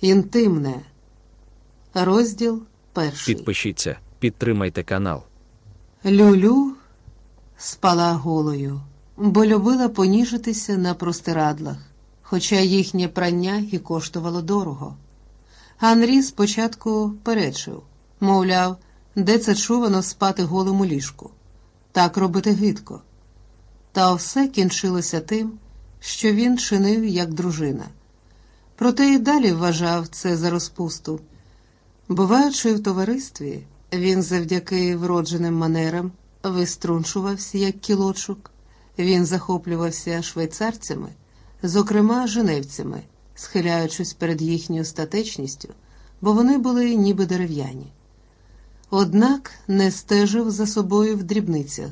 Інтимне. Розділ перший. Підпишіться, підтримайте канал. Люлю спала голою, бо любила поніжитися на простирадлах, хоча їхнє прання і коштувало дорого. Анрі спочатку перечив, мовляв, де це чувано спати голому ліжку, так робити гидко. Та все кінчилося тим, що він чинив як дружина. Проте і далі вважав це за розпусту. Буваючи в товаристві, він завдяки вродженим манерам виструнчувався як кілочок, він захоплювався швейцарцями, зокрема женевцями, схиляючись перед їхньою статечністю, бо вони були ніби дерев'яні. Однак не стежив за собою в дрібницях,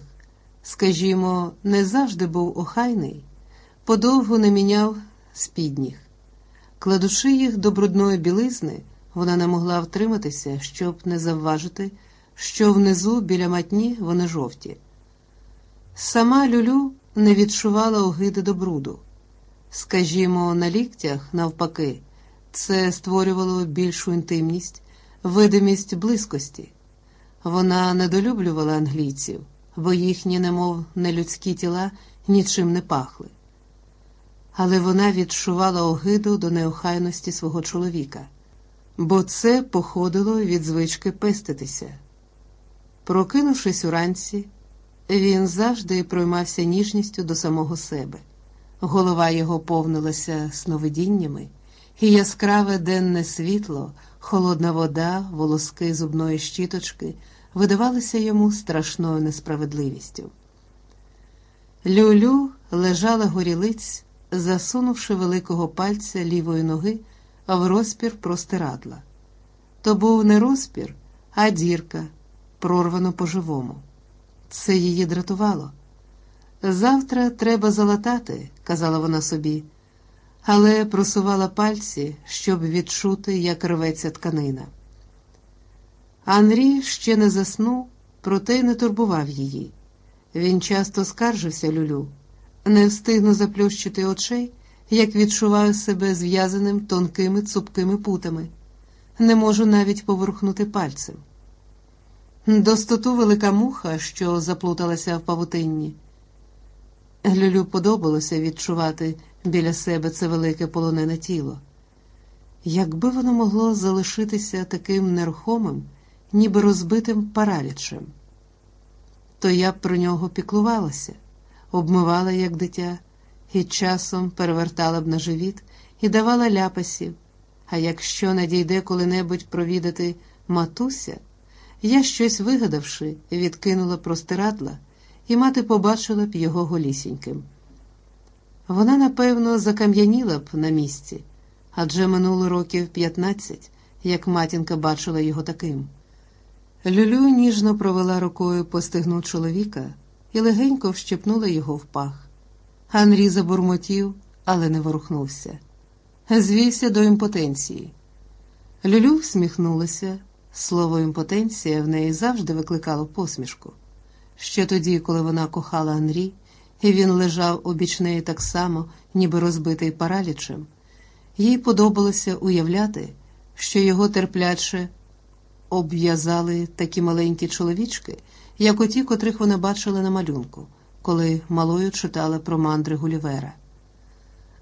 скажімо, не завжди був охайний, подовго не міняв спідніх. Кладучи їх до брудної білизни, вона не могла втриматися, щоб не завважити, що внизу біля матні вони жовті. Сама Люлю не відчувала огиди до бруду. Скажімо, на ліктях, навпаки, це створювало більшу інтимність, видимість близькості. Вона недолюблювала англійців, бо їхні, немов нелюдські тіла, нічим не пахли. Але вона відчувала огиду до неохайності свого чоловіка, бо це походило від звички пеститися. Прокинувшись уранці, він завжди проймався ніжністю до самого себе. Голова його повнилася сновидіннями, і яскраве денне світло, холодна вода, волоски зубної щіточки видавалися йому страшною несправедливістю. Люлю лежала горілиць, засунувши великого пальця лівої ноги в розпір простирадла. То був не розпір, а дірка, прорвано по-живому. Це її дратувало. Завтра треба залатати, казала вона собі, але просувала пальці, щоб відчути, як рветься тканина. Анрі ще не заснув, проте й не турбував її. Він часто скаржився люлю, не встигну заплющити очей, як відчуваю себе зв'язаним тонкими цупкими путами, не можу навіть поворухнути пальцем. Достоту велика муха, що заплуталася в павутинні. Люлю подобалося відчувати біля себе це велике полонене тіло. Якби воно могло залишитися таким нерухомим, ніби розбитим паралічем, то я б про нього піклувалася, обмивала, як дитя, і часом перевертала б на живіт і давала ляпасів. А якщо надійде коли-небудь провідати матуся, я, щось вигадавши, відкинула простирадла, і мати побачила б його голісіньким. Вона, напевно, закам'яніла б на місці, адже минуло років п'ятнадцять, як матінка бачила його таким. Люлю ніжно провела рукою по стегну чоловіка і легенько вщепнула його в пах. Анрі забурмотів, але не ворухнувся. Звівся до імпотенції. Люлю всміхнулася. Слово імпотенція в неї завжди викликало посмішку. Ще тоді, коли вона кохала Анрі, і він лежав обіч неї так само, ніби розбитий паралічем, їй подобалося уявляти, що його терпляче обв'язали такі маленькі чоловічки, як оті, котрих вона бачила на малюнку, коли малою читала про мандри Гулівера.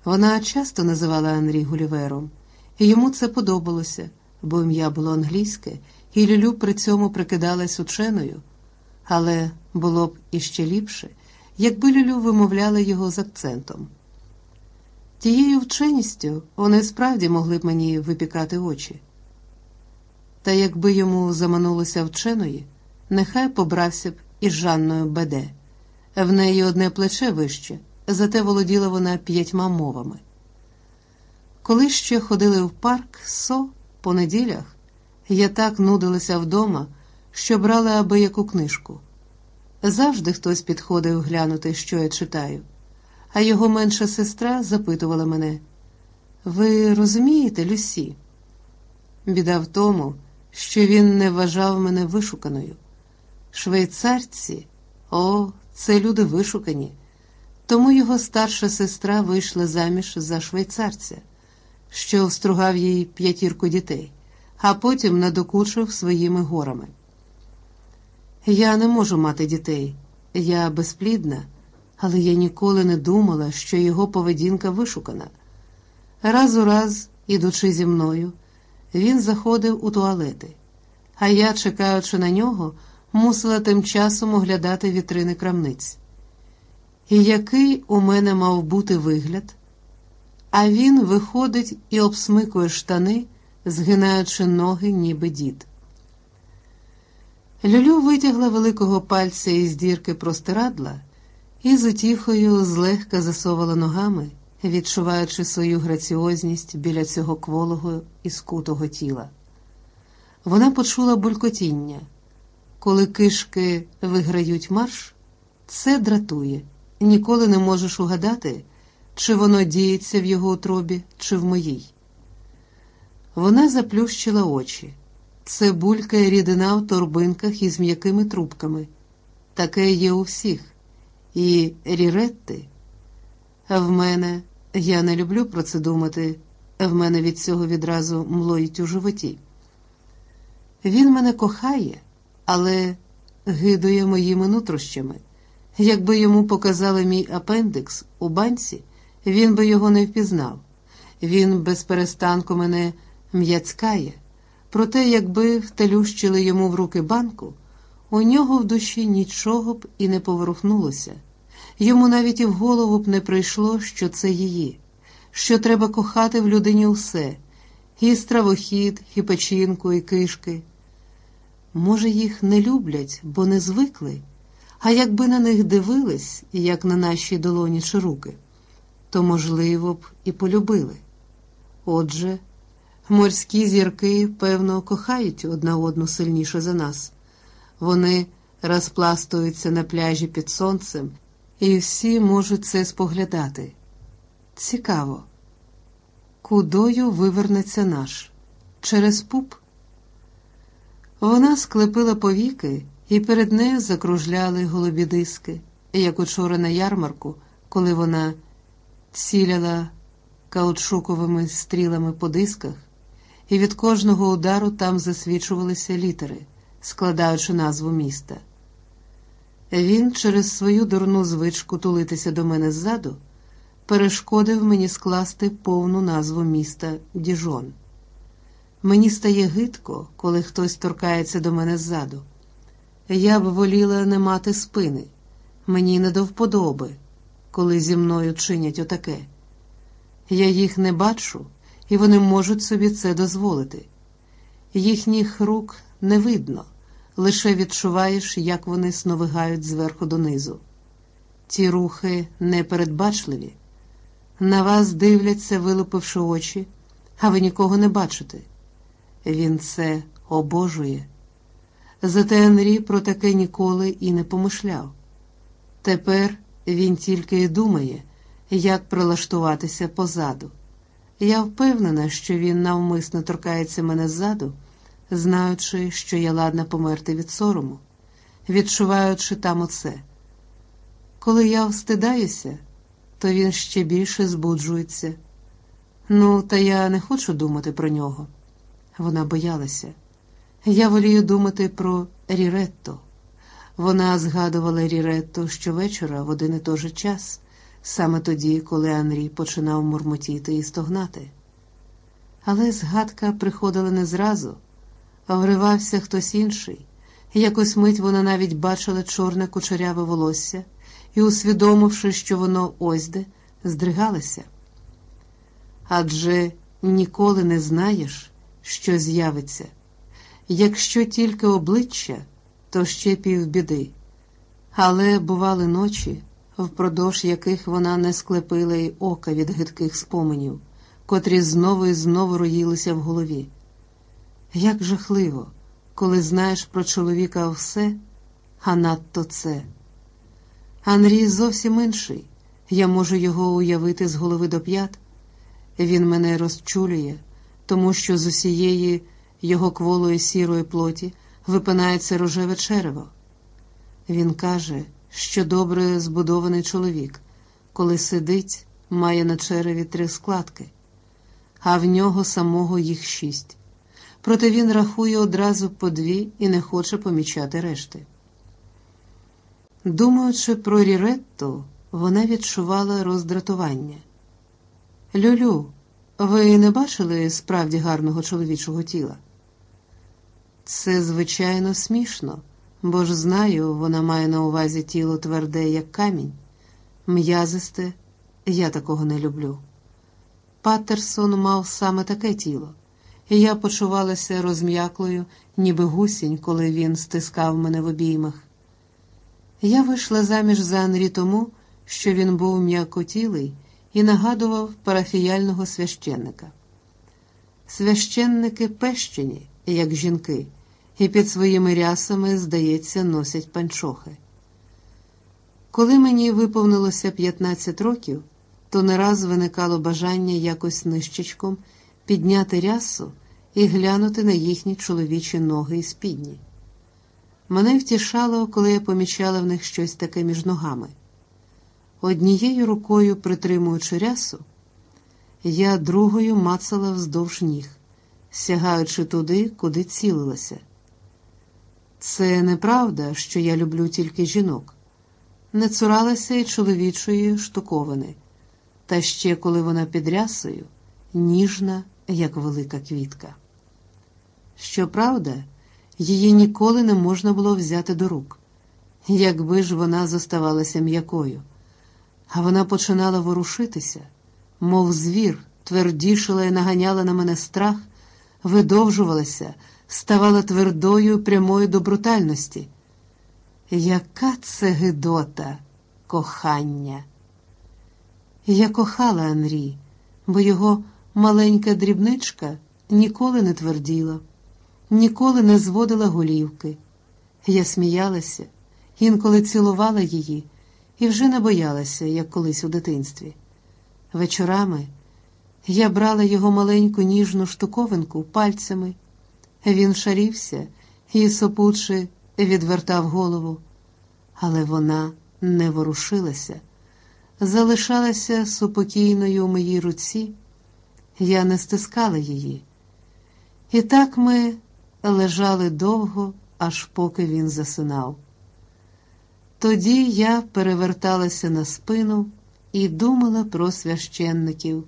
Вона часто називала Анрі Гулівером, і йому це подобалося, бо ім'я було англійське, і Люлю при цьому прикидалась ученою, але було б іще ліпше, якби Люлю вимовляла його з акцентом. Тією вченістю вони справді могли б мені випікати очі. Та якби йому заманулося вченої, нехай побрався б із Жанною Беде. В неї одне плече вище, зате володіла вона п'ятьма мовами. Коли ще ходили в парк со по неділях, я так нудилася вдома, що брала аби яку книжку. Завжди хтось підходив глянути, що я читаю, а його менша сестра запитувала мене: Ви розумієте, Люсі? Біда в тому, що він не вважав мене вишуканою. Швейцарці, о, це люди вишукані. Тому його старша сестра вийшла заміж за швейцарця, що встругав їй п'ятірку дітей, а потім надокучив своїми горами. Я не можу мати дітей, я безплідна, але я ніколи не думала, що його поведінка вишукана. Раз у раз, ідучи зі мною, він заходив у туалети, а я, чекаючи на нього, мусила тим часом оглядати вітрини крамниць. І який у мене мав бути вигляд? А він виходить і обсмикує штани, згинаючи ноги, ніби дід. Люлю витягла великого пальця із дірки простирадла і з утіхою злегка засовала ногами, відчуваючи свою граціозність біля цього кволого і скутого тіла. Вона почула булькотіння. Коли кишки виграють марш, це дратує, ніколи не можеш угадати, чи воно діється в його утробі, чи в моїй. Вона заплющила очі. Це булькає рідина в торбинках із м'якими трубками. Таке є у всіх. І ріретти. В мене, я не люблю про це думати, в мене від цього відразу млоїть у животі. Він мене кохає, але гидує моїми нутрощами. Якби йому показали мій апендикс у банці, він би його не впізнав. Він без перестанку мене м'яцькає. Проте, якби втелющили йому в руки банку, у нього в душі нічого б і не поворухнулося. Йому навіть і в голову б не прийшло, що це її, що треба кохати в людині усе і стравохід, і печінку, і кишки. Може, їх не люблять, бо не звикли, а якби на них дивились, як на наші долоні чи руки, то, можливо б, і полюбили. Отже, Морські зірки, певно, кохають одна одну сильніше за нас. Вони розпластуються на пляжі під сонцем, і всі можуть це споглядати. Цікаво, кудою вивернеться наш? Через пуп? Вона склепила повіки, і перед нею закружляли голубі диски, як учора на ярмарку, коли вона ціляла каучуковими стрілами по дисках і від кожного удару там засвічувалися літери, складаючи назву міста. Він через свою дурну звичку тулитися до мене ззаду перешкодив мені скласти повну назву міста Діжон. Мені стає гидко, коли хтось торкається до мене ззаду. Я б воліла не мати спини, мені не до вподоби, коли зі мною чинять отаке. Я їх не бачу і вони можуть собі це дозволити. Їхніх рук не видно, лише відчуваєш, як вони сновигають зверху донизу. Ті рухи непередбачливі. На вас дивляться, вилупивши очі, а ви нікого не бачите. Він це обожує. Зате Анрі про таке ніколи і не помишляв. Тепер він тільки й думає, як прилаштуватися позаду. Я впевнена, що він навмисно торкається мене ззаду, знаючи, що я ладна померти від сорому, відчуваючи там оце. Коли я встидаюся, то він ще більше збуджується. Ну, та я не хочу думати про нього. Вона боялася. Я волію думати про Ріретто. Вона згадувала Ріретто щовечора в один і той же час саме тоді, коли Анрі починав мурмотіти і стогнати. Але згадка приходила не зразу, а вривався хтось інший. Якось мить вона навіть бачила чорне кучеряве волосся і, усвідомивши, що воно ось де, здригалася. Адже ніколи не знаєш, що з'явиться. Якщо тільки обличчя, то ще півбіди. Але бували ночі, впродовж яких вона не склепила й ока від гидких споменів, котрі знову і знову роїлися в голові. Як жахливо, коли знаєш про чоловіка все, а надто це. Анрій зовсім інший. Я можу його уявити з голови до п'ят. Він мене розчулює, тому що з усієї його кволої сірої плоті випинається рожеве черево. Він каже, що добре збудований чоловік, коли сидить, має на череві три складки. а в нього самого їх шість. Проте він рахує одразу по дві і не хоче помічати решти. Думаючи про Ріретту, вона відчувала роздратування. Люлю, ви не бачили справді гарного чоловічого тіла? Це, звичайно, смішно, бо ж знаю, вона має на увазі тіло тверде, як камінь, м'язисте, я такого не люблю. Паттерсон мав саме таке тіло, і я почувалася розм'яклою, ніби гусінь, коли він стискав мене в обіймах. Я вийшла заміж за Анрі тому, що він був м'якотілий і нагадував парафіяльного священника. Священники пещені, як жінки, і під своїми рясами, здається, носять панчохи. Коли мені виповнилося 15 років, то не раз виникало бажання якось нищечком підняти рясу і глянути на їхні чоловічі ноги і спідні. Мене втішало, коли я помічала в них щось таке між ногами. Однією рукою притримуючи рясу, я другою мацала вздовж ніг, сягаючи туди, куди цілилася. Це неправда, що я люблю тільки жінок, не цуралася й чоловічої штуковини, та ще коли вона під рясою, ніжна, як велика квітка. Щоправда, її ніколи не можна було взяти до рук, якби ж вона зоставалася м'якою, а вона починала ворушитися, мов звір, твердішила і наганяла на мене страх, видовжувалася, ставала твердою, прямою до брутальності. Яка це гидота, кохання! Я кохала Анрі, бо його маленька дрібничка ніколи не тверділа ніколи не зводила голівки. Я сміялася, інколи цілувала її і вже не боялася, як колись у дитинстві. Вечорами я брала його маленьку ніжну штуковинку пальцями. Він шарівся і сопуче відвертав голову, але вона не ворушилася, залишалася супокійною у моїй руці. Я не стискала її. І так ми лежали довго, аж поки він засинав. Тоді я переверталася на спину і думала про священників,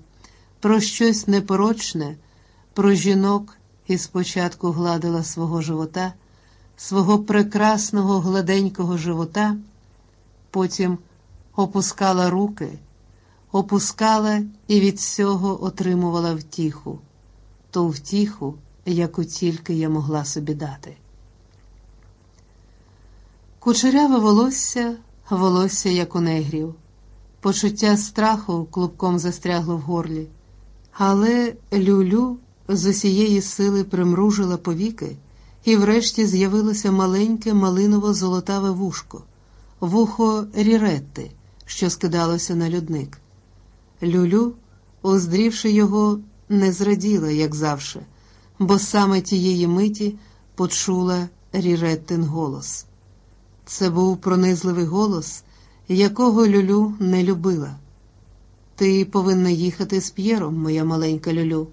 про щось непорочне, про жінок і спочатку гладила свого живота, свого прекрасного гладенького живота, потім опускала руки, опускала і від цього отримувала втіху, ту втіху яку тільки я могла собі дати. Кучеряве волосся, волосся, як у негрів, почуття страху клубком застрягло в горлі, але Люлю з усієї сили примружила повіки, і врешті з'явилося маленьке малиново-золотаве вушко, вухо Ріретти, що скидалося на людник. Люлю, оздрівши його, не зраділа, як завше бо саме тієї миті почула Ріреттин голос. Це був пронизливий голос, якого Люлю не любила. Ти повинна їхати з П'єром, моя маленька Люлю.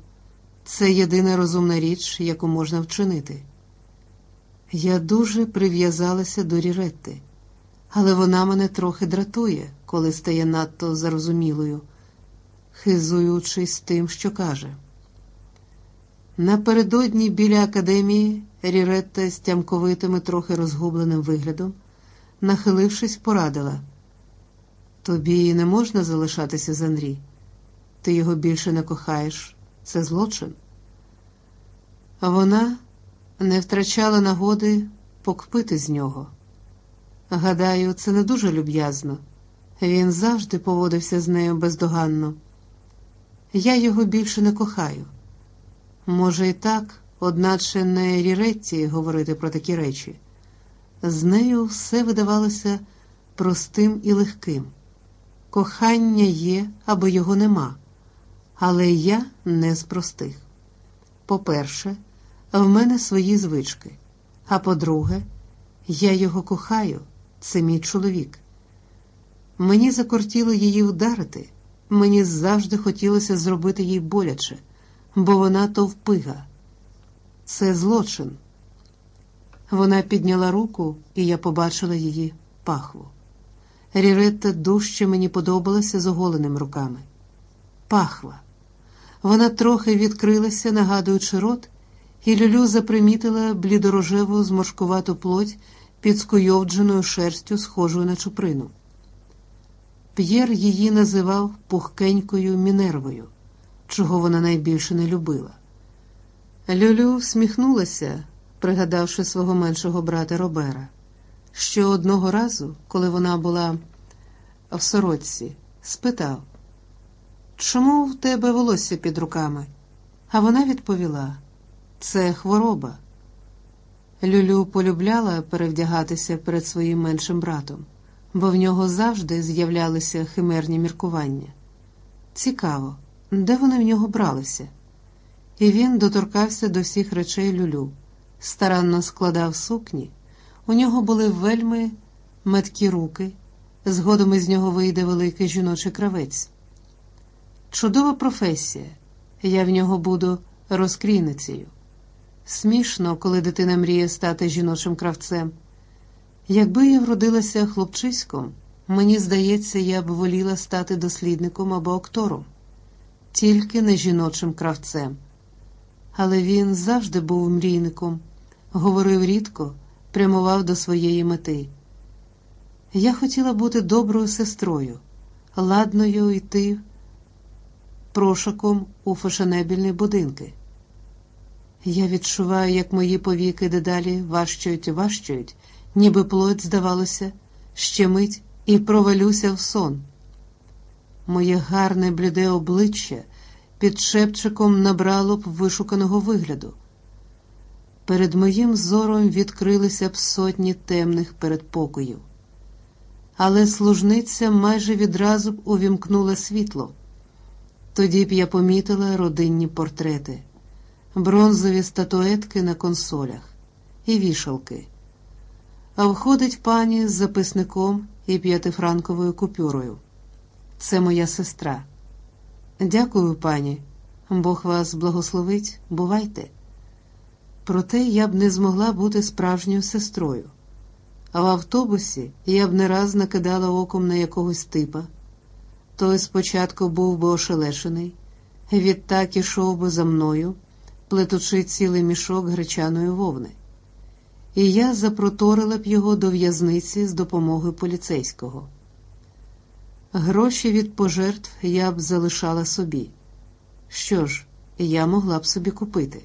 Це єдина розумна річ, яку можна вчинити. Я дуже прив'язалася до Ріретти, але вона мене трохи дратує, коли стає надто зарозумілою, хизуючись тим, що каже. Напередодні біля академії Ріретта з тямковитим трохи розгубленим виглядом, нахилившись, порадила тобі не можна залишатися з Анрі. Ти його більше не кохаєш, це злочин. Вона не втрачала нагоди покпити з нього. Гадаю, це не дуже люб'язно. Він завжди поводився з нею бездоганно. Я його більше не кохаю. Може, і так, одначе не Ріретті говорити про такі речі. З нею все видавалося простим і легким. Кохання є або його нема, але я не з простих. По-перше, в мене свої звички, а по-друге, я його кохаю, це мій чоловік. Мені закортіло її вдарити, мені завжди хотілося зробити їй боляче бо вона товпига. Це злочин. Вона підняла руку, і я побачила її пахву. Ріретта дужче мені подобалася з оголеними руками. Пахва. Вона трохи відкрилася, нагадуючи рот, і Люлю запримітила блідорожеву зморшкувату плоть під скуйовдженою шерстю, схожою на чуприну. П'єр її називав пухкенькою мінервою, чого вона найбільше не любила. Люлю всміхнулася, пригадавши свого меншого брата Робера, що одного разу, коли вона була в сорочці, спитав, чому в тебе волосся під руками? А вона відповіла: це хвороба. Люлю полюбляла перевдягатися перед своїм меншим братом, бо в нього завжди з'являлися химерні міркування. Цікаво, де вони в нього бралися? І він доторкався до всіх речей люлю, старанно складав сукні. У нього були вельми меткі руки, згодом із нього вийде великий жіночий кравець. Чудова професія, я в нього буду розкрійницею. Смішно, коли дитина мріє стати жіночим кравцем. Якби я вродилася хлопчиськом, мені здається, я б воліла стати дослідником або актором, тільки не жіночим кравцем. Але він завжди був мрійником, говорив рідко, прямував до своєї мети. Я хотіла бути доброю сестрою, ладною йти прошаком у фешенебільні будинки. Я відчуваю, як мої повіки дедалі важчають і важчають, ніби плоть, здавалося, ще мить і провалюся в сон. Моє гарне бліде обличчя під шепчиком набрало б вишуканого вигляду. Перед моїм зором відкрилися б сотні темних передпокоїв. Але служниця майже відразу б увімкнула світло. Тоді б я помітила родинні портрети, бронзові статуетки на консолях і вішалки. А входить пані з записником і п'ятифранковою купюрою. Це моя сестра. Дякую, пані. Бог вас благословить, бувайте. Проте я б не змогла бути справжньою сестрою. А в автобусі я б не раз накидала оком на якогось типа. Той спочатку був би ошелешений, відтак ішов би за мною, плетучи цілий мішок гречаної вовни. І я запроторила б його до в'язниці з допомогою поліцейського. Гроші від пожертв я б залишала собі. Що ж, я могла б собі купити.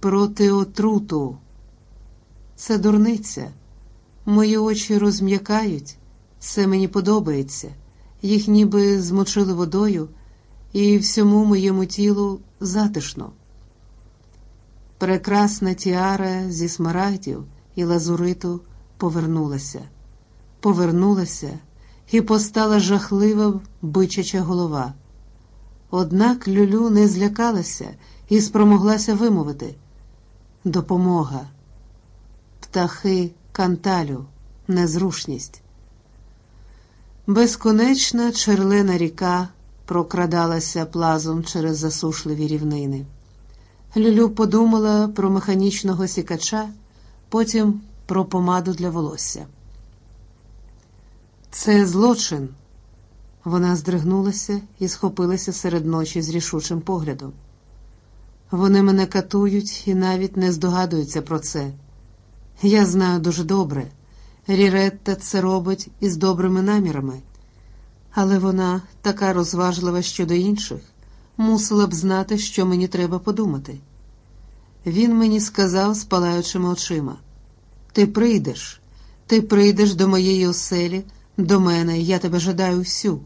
Проти отруту. Це дурниця. Мої очі розм'якають, це мені подобається. Їх ніби змочили водою, і всьому моєму тілу затишно. Прекрасна тіара зі смарагдів і лазуриту повернулася, повернулася і постала жахлива бичача голова. Однак Люлю не злякалася і спромоглася вимовити допомога, птахи канталю, незрушність. Безконечна черлена ріка прокрадалася плазом через засушливі рівнини. Люлю подумала про механічного сікача, потім про помаду для волосся. Це злочин. Вона здригнулася і схопилася серед ночі з рішучим поглядом. Вони мене катують і навіть не здогадуються про це. Я знаю дуже добре. Ріретта це робить із добрими намірами, але вона, така розважлива щодо інших, мусила б знати, що мені треба подумати. Він мені сказав з палаючими очима: Ти прийдеш, ти прийдеш до моєї оселі, до мене, я тебе жадаю всю.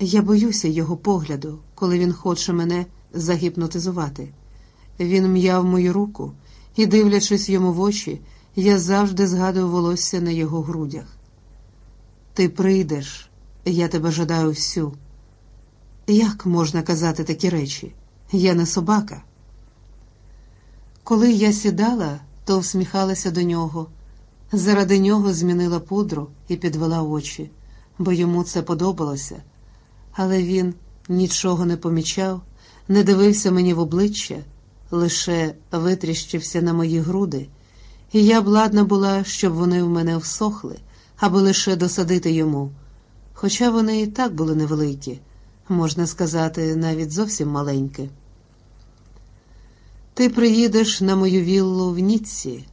Я боюся його погляду, коли він хоче мене загіпнотизувати. Він м'яв мою руку і, дивлячись йому в очі, я завжди згадую волосся на його грудях. Ти прийдеш, я тебе жадаю всю. Як можна казати такі речі? Я не собака. Коли я сідала, то всміхалася до нього. Заради нього змінила пудру і підвела очі, бо йому це подобалося. Але він нічого не помічав, не дивився мені в обличчя, лише витріщився на мої груди, і я б ладна була, щоб вони в мене всохли, аби лише досадити йому. Хоча вони і так були невеликі, можна сказати, навіть зовсім маленькі. Ти приїдеш на мою віллу в Ніцці.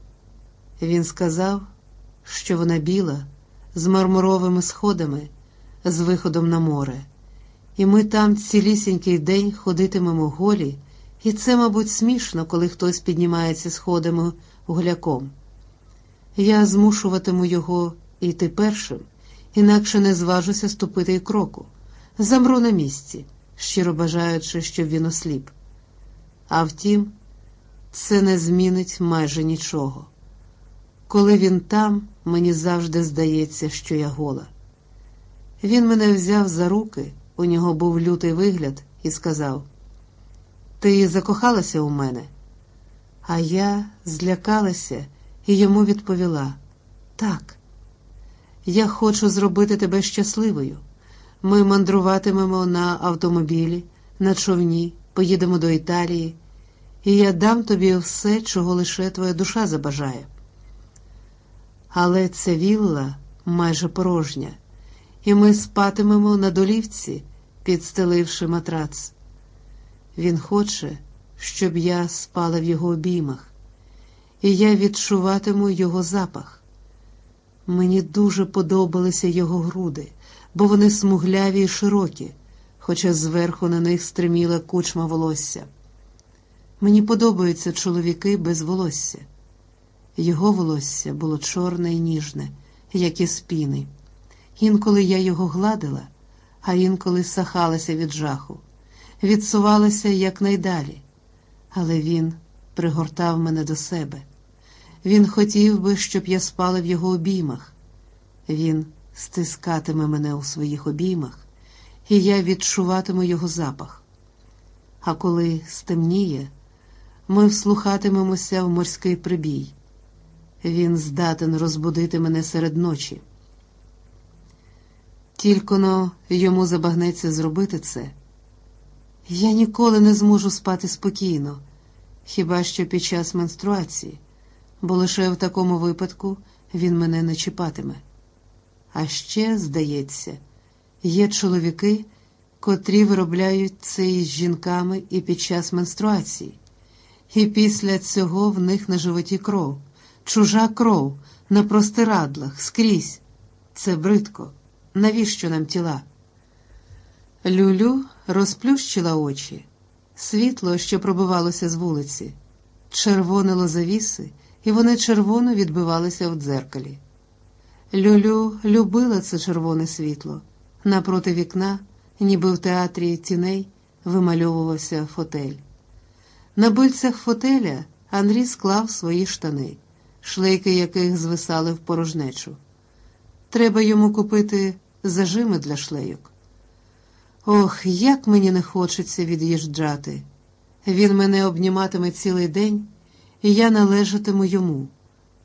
Він сказав, що вона біла, з мармуровими сходами, з виходом на море, і ми там цілісінький день ходитимемо голі, і це, мабуть, смішно, коли хтось піднімається сходами гуляком. Я змушуватиму його йти першим, інакше не зважуся ступити й кроку. Замру на місці, щиро бажаючи, щоб він осліп. А втім, це не змінить майже нічого. Коли він там, мені завжди здається, що я гола. Він мене взяв за руки, у нього був лютий вигляд, і сказав: Ти закохалася у мене? А я злякалася і йому відповіла: Так, я хочу зробити тебе щасливою. Ми мандруватимемо на автомобілі, на човні, поїдемо до Італії, і я дам тобі все, чого лише твоя душа забажає. Але ця вілла майже порожня, і ми спатимемо на долівці, підстеливши матрац. Він хоче, щоб я спала в його обіймах, і я відчуватиму його запах. Мені дуже подобалися його груди, бо вони смугляві й широкі, хоча зверху на них стриміла кучма волосся. Мені подобаються чоловіки без волосся. Його волосся було чорне і ніжне, як і спіни. Інколи я його гладила, а інколи сахалася від жаху, відсувалася якнайдалі. Але він пригортав мене до себе. Він хотів би, щоб я спала в його обіймах. Він стискатиме мене у своїх обіймах, і я відчуватиму його запах. А коли стемніє, ми вслухатимемося в морський прибій. Він здатен розбудити мене серед ночі. Тільки но йому забагнеться зробити це. Я ніколи не зможу спати спокійно, хіба що під час менструації, бо лише в такому випадку він мене не чіпатиме. А ще, здається, є чоловіки, котрі виробляють це із жінками і під час менструації, і після цього в них на животі кров, чужа кров, на простирадлах, скрізь. Це бридко. Навіщо нам тіла? Люлю розплющила очі. Світло, що пробивалося з вулиці, червонило завіси, і вони червоно відбивалися в дзеркалі. Люлю любила це червоне світло. Напроти вікна, ніби в театрі тіней, вимальовувався фотель. На бильцях фотеля Андрій склав свої штани, шлейки яких звисали в порожнечу. Треба йому купити зажими для шлейок. Ох, як мені не хочеться від'їжджати. Він мене обніматиме цілий день, і я належатиму йому.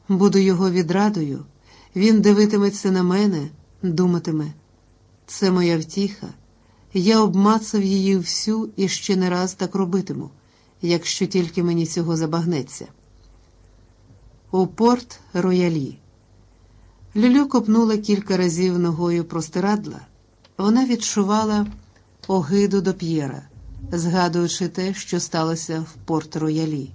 Буду його відрадою, він дивитиметься на мене, думатиме. Це моя втіха. Я обмацав її всю і ще не раз так робитиму, якщо тільки мені цього забагнеться. У порт роялі. Люлю копнула кілька разів ногою простирадла. Вона відчувала огиду до П'єра, згадуючи те, що сталося в порт роялі.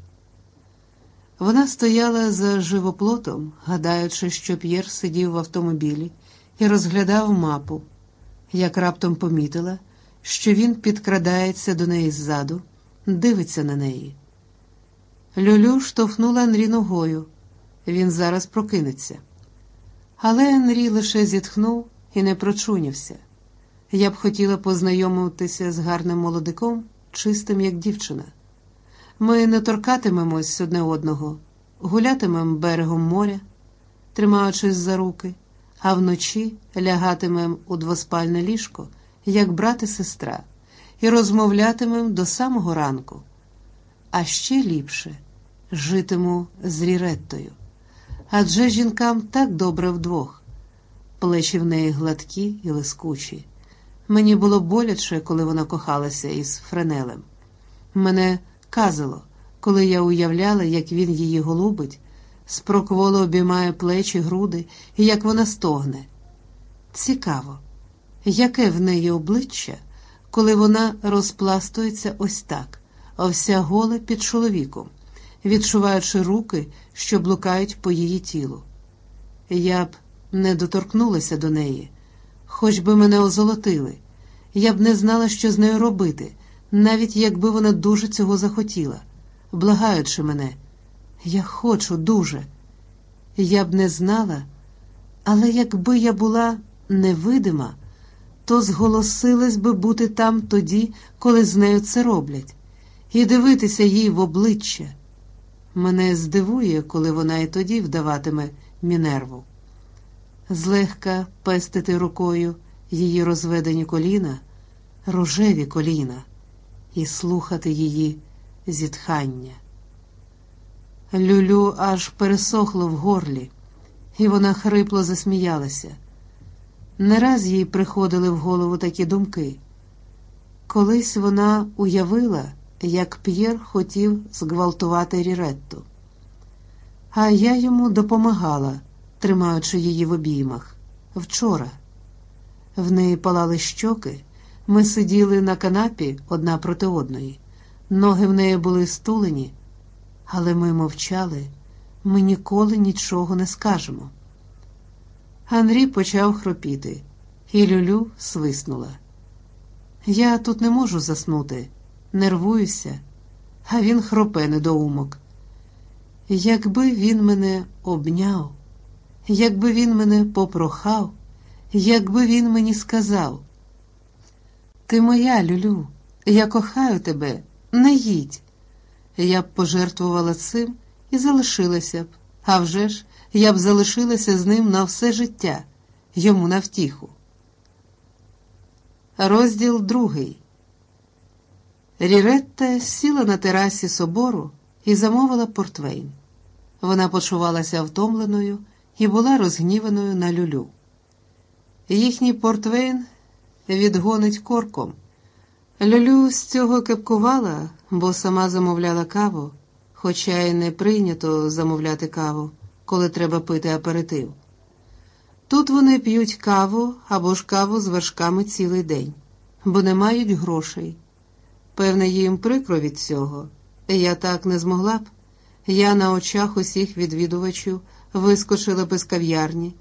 Вона стояла за живоплотом, гадаючи, що П'єр сидів в автомобілі і розглядав мапу, як раптом помітила, що він підкрадається до неї ззаду, дивиться на неї. Люлю штовхнула Анрі ногою. Він зараз прокинеться. Але Енрі лише зітхнув і не прочунявся. Я б хотіла познайомитися з гарним молодиком, чистим, як дівчина. Ми не торкатимемось одне одного, гулятимемо берегом моря, тримаючись за руки, а вночі лягатимем у двоспальне ліжко, як брат і сестра, і розмовлятимем до самого ранку. А ще ліпше житиму з Ріреттою. Адже жінкам так добре вдвох. Плечі в неї гладкі і лискучі. Мені було боляче, коли вона кохалася із Френелем. Мене казало, коли я уявляла, як він її голубить, спрокволо обіймає плечі, груди і як вона стогне. Цікаво, яке в неї обличчя, коли вона розпластується ось так, вся гола під чоловіком, відчуваючи руки, що блукають по її тілу. Я б не доторкнулася до неї, хоч би мене озолотили. Я б не знала, що з нею робити, навіть якби вона дуже цього захотіла, благаючи мене. Я хочу дуже. Я б не знала, але якби я була невидима, то зголосилась би бути там тоді, коли з нею це роблять, і дивитися їй в обличчя. Мене здивує, коли вона і тоді вдаватиме мінерву. Злегка пестити рукою її розведені коліна, рожеві коліна, і слухати її зітхання. Люлю аж пересохло в горлі, і вона хрипло засміялася. Не раз їй приходили в голову такі думки. Колись вона уявила, як П'єр хотів зґвалтувати Ріретту, а я йому допомагала, тримаючи її в обіймах. Вчора. В неї палали щоки, ми сиділи на канапі одна проти одної. Ноги в неї були стулені, але ми мовчали, ми ніколи нічого не скажемо. Анрі почав хропіти, і Люлю свиснула. Я тут не можу заснути, нервуюся, а він хропе недоумок. Якби він мене обняв, якби він мене попрохав, якби він мені сказав. Ти моя, Люлю, я кохаю тебе, не їдь. Я б пожертвувала цим і залишилася б, а вже ж я б залишилася з ним на все життя, йому на втіху. Розділ другий. Ріретта сіла на терасі собору і замовила портвейн. Вона почувалася втомленою і була розгніваною на люлю. Їхній портвейн відгонить корком. Люлю з цього кепкувала, бо сама замовляла каву, хоча й не прийнято замовляти каву, коли треба пити аперитив. Тут вони п'ють каву або ж каву з вершками цілий день, бо не мають грошей. Певне, їм прикро від цього. Я так не змогла б. Я на очах усіх відвідувачів вискочила без кав'ярні.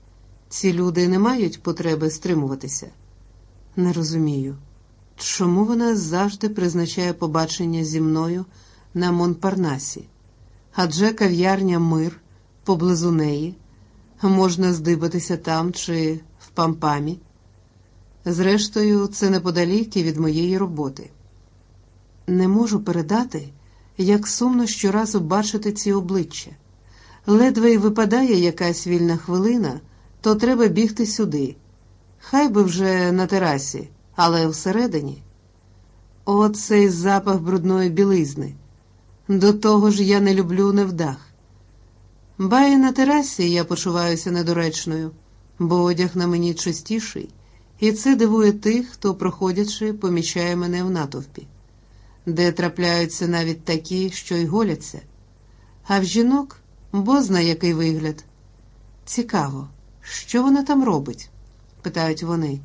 Ці люди не мають потреби стримуватися. Не розумію, чому вона завжди призначає побачення зі мною на Монпарнасі, адже кав'ярня мир поблизу неї, можна здибатися там чи в пампамі. Зрештою, це неподалік від моєї роботи. Не можу передати, як сумно щоразу бачити ці обличчя. Ледве й випадає якась вільна хвилина, то треба бігти сюди. Хай би вже на терасі, але всередині. Оцей запах брудної білизни. До того ж я не люблю невдах. Ба і на терасі я почуваюся недоречною, бо одяг на мені чистіший, і це дивує тих, хто, проходячи, помічає мене в натовпі, де трапляються навіть такі, що й голяться. А в жінок бозна який вигляд. Цікаво, що вона там робить? питають вони.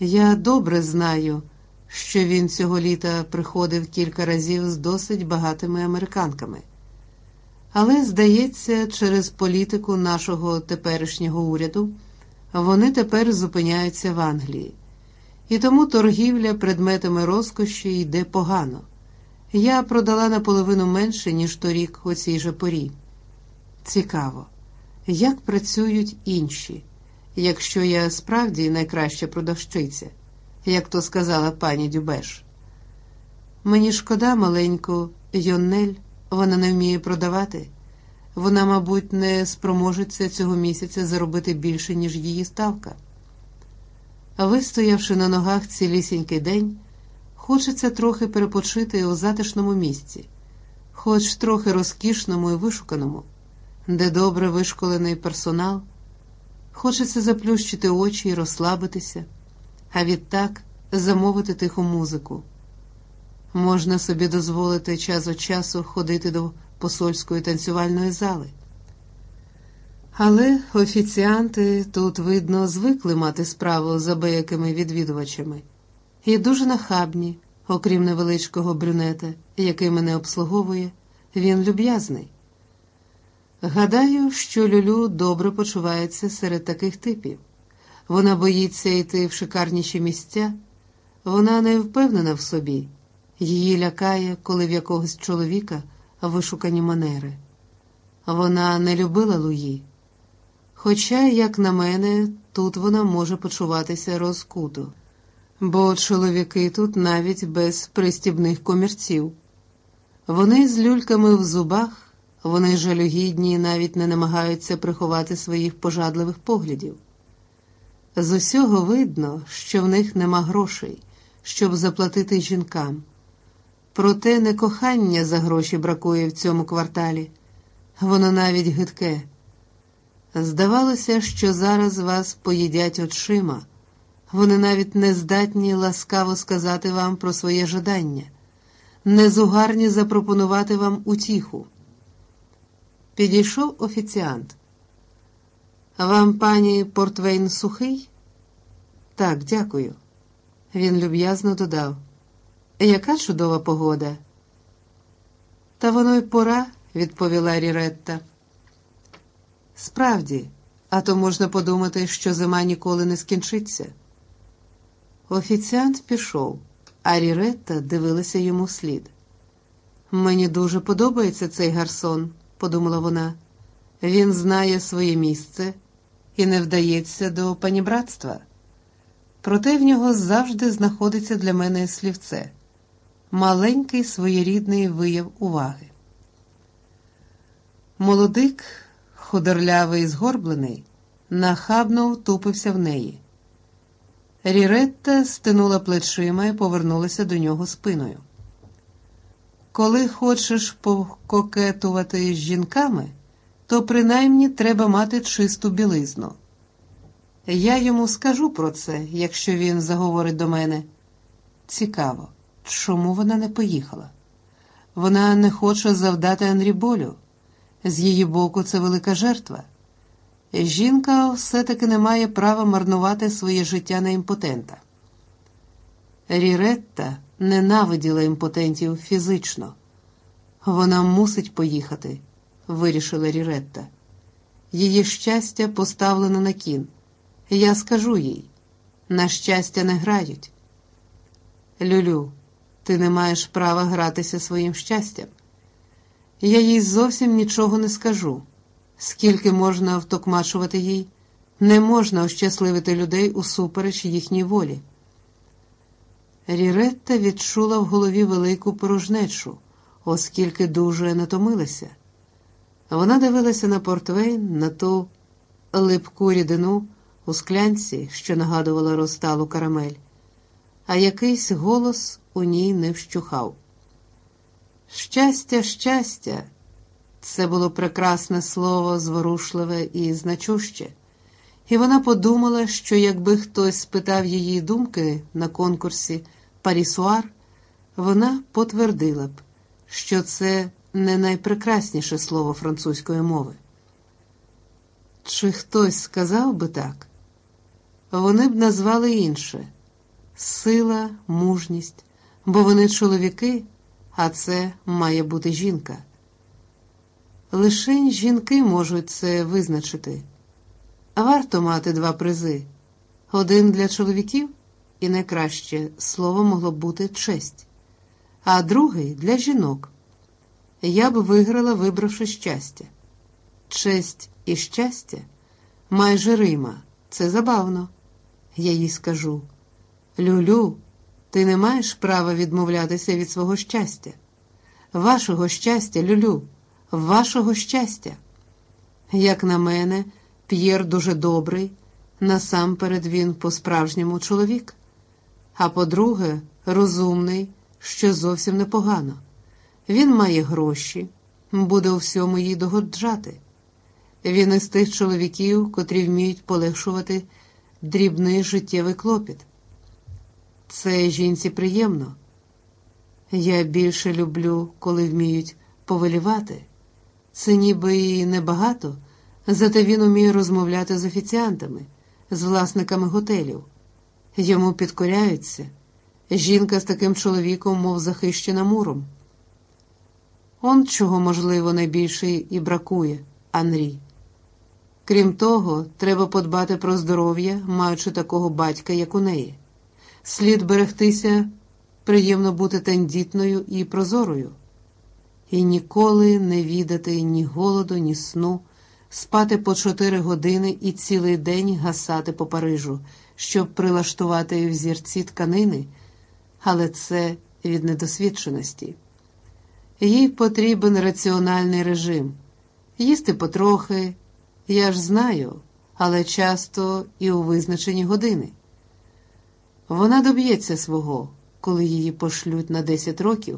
Я добре знаю, що він цього літа приходив кілька разів з досить багатими американками. Але, здається, через політику нашого теперішнього уряду вони тепер зупиняються в Англії, і тому торгівля предметами розкоші йде погано. Я продала наполовину менше, ніж торік у цій же порі. Цікаво, як працюють інші, якщо я справді найкраща продавщиця, як то сказала пані Дюбеш. Мені шкода маленьку Йоннель. Вона не вміє продавати. Вона, мабуть, не спроможеться цього місяця заробити більше, ніж її ставка. Вистоявши на ногах цілісінький день, хочеться трохи перепочити у затишному місці, хоч трохи розкішному і вишуканому, де добре вишколений персонал. Хочеться заплющити очі і розслабитися, а відтак замовити тиху музику. Можна собі дозволити час від часу ходити до посольської танцювальної зали. Але офіціанти тут, видно, звикли мати справу з абиякими відвідувачами і дуже нахабні, окрім невеличкого брюнета, який мене обслуговує, він люб'язний. Гадаю, що Люлю добре почувається серед таких типів. Вона боїться йти в шикарніші місця, вона не впевнена в собі, її лякає, коли в якогось чоловіка вишукані манери. Вона не любила Луї. Хоча, як на мене, тут вона може почуватися розкуто, бо чоловіки тут навіть без пристібних комірців. Вони з люльками в зубах, вони жалюгідні і навіть не намагаються приховати своїх пожадливих поглядів. З усього видно, що в них нема грошей, щоб заплатити жінкам. Проте не кохання за гроші бракує в цьому кварталі, воно навіть гидке. Здавалося, що зараз вас поїдять очима, вони навіть не здатні ласкаво сказати вам про своє жадання, не зугарні запропонувати вам утіху. Підійшов офіціант. Вам, пані Портвейн, сухий? Так, дякую. Він люб'язно додав. Яка чудова погода? Та воно й пора, відповіла Ріретта. Справді, а то можна подумати, що зима ніколи не скінчиться. Офіціант пішов, а Ріретта дивилася йому вслід. Мені дуже подобається цей гарсон, подумала вона. Він знає своє місце і не вдається до панібратства. Проте в нього завжди знаходиться для мене слівце маленький своєрідний вияв уваги. Молодик, худорлявий згорблений, нахабно втупився в неї. Ріретта стинула плечима і повернулася до нього спиною. Коли хочеш пококетувати з жінками, то принаймні треба мати чисту білизну. Я йому скажу про це, якщо він заговорить до мене. Цікаво, чому вона не поїхала? Вона не хоче завдати Анрі болю. З її боку, це велика жертва. Жінка все-таки не має права марнувати своє життя на імпотента. Ріретта ненавиділа імпотентів фізично. Вона мусить поїхати, вирішила Ріретта. Її щастя поставлено на кін. Я скажу їй на щастя не грають. Люлю, ти не маєш права гратися своїм щастям. Я їй зовсім нічого не скажу. Скільки можна втокмачувати їй, не можна ощасливити людей усупереч їхній волі. Ріретта відчула в голові велику порожнечу, оскільки дуже натомилася. Вона дивилася на портвейн, на ту липку рідину у склянці, що нагадувала розталу карамель, а якийсь голос у ній не вщухав. Щастя, щастя, це було прекрасне слово, зворушливе і значуще, і вона подумала, що якби хтось спитав її думки на конкурсі Парісуар, вона потвердила б, що це не найпрекрасніше слово французької мови. Чи хтось сказав би так? Вони б назвали інше сила, мужність, бо вони чоловіки, а це має бути жінка. Лишень жінки можуть це визначити. Варто мати два призи: один для чоловіків, і найкраще слово могло б бути честь, а другий для жінок. Я б виграла, вибравши щастя. Честь і щастя майже Рима. Це забавно. Я їй скажу Люлю, ти не маєш права відмовлятися від свого щастя. Вашого щастя, Люлю, вашого щастя. Як на мене, П'єр дуже добрий, насамперед він по-справжньому чоловік, а по-друге, розумний, що зовсім непогано. Він має гроші, буде у всьому їй догоджати. Він із тих чоловіків, котрі вміють полегшувати дрібний життєвий клопіт. Це жінці приємно. Я більше люблю, коли вміють повелівати. Це ніби і небагато, зате він уміє розмовляти з офіціантами, з власниками готелів. Йому підкоряються. Жінка з таким чоловіком, мов захищена муром. Он чого, можливо, найбільше і бракує Анрі. Крім того, треба подбати про здоров'я, маючи такого батька, як у неї. Слід берегтися, приємно бути тендітною і прозорою, і ніколи не відати ні голоду, ні сну, спати по чотири години і цілий день гасати по Парижу, щоб прилаштувати взірці тканини, але це від недосвідченості. Їй потрібен раціональний режим, їсти потрохи, я ж знаю, але часто і у визначені години. Вона доб'ється свого, коли її пошлють на 10 років.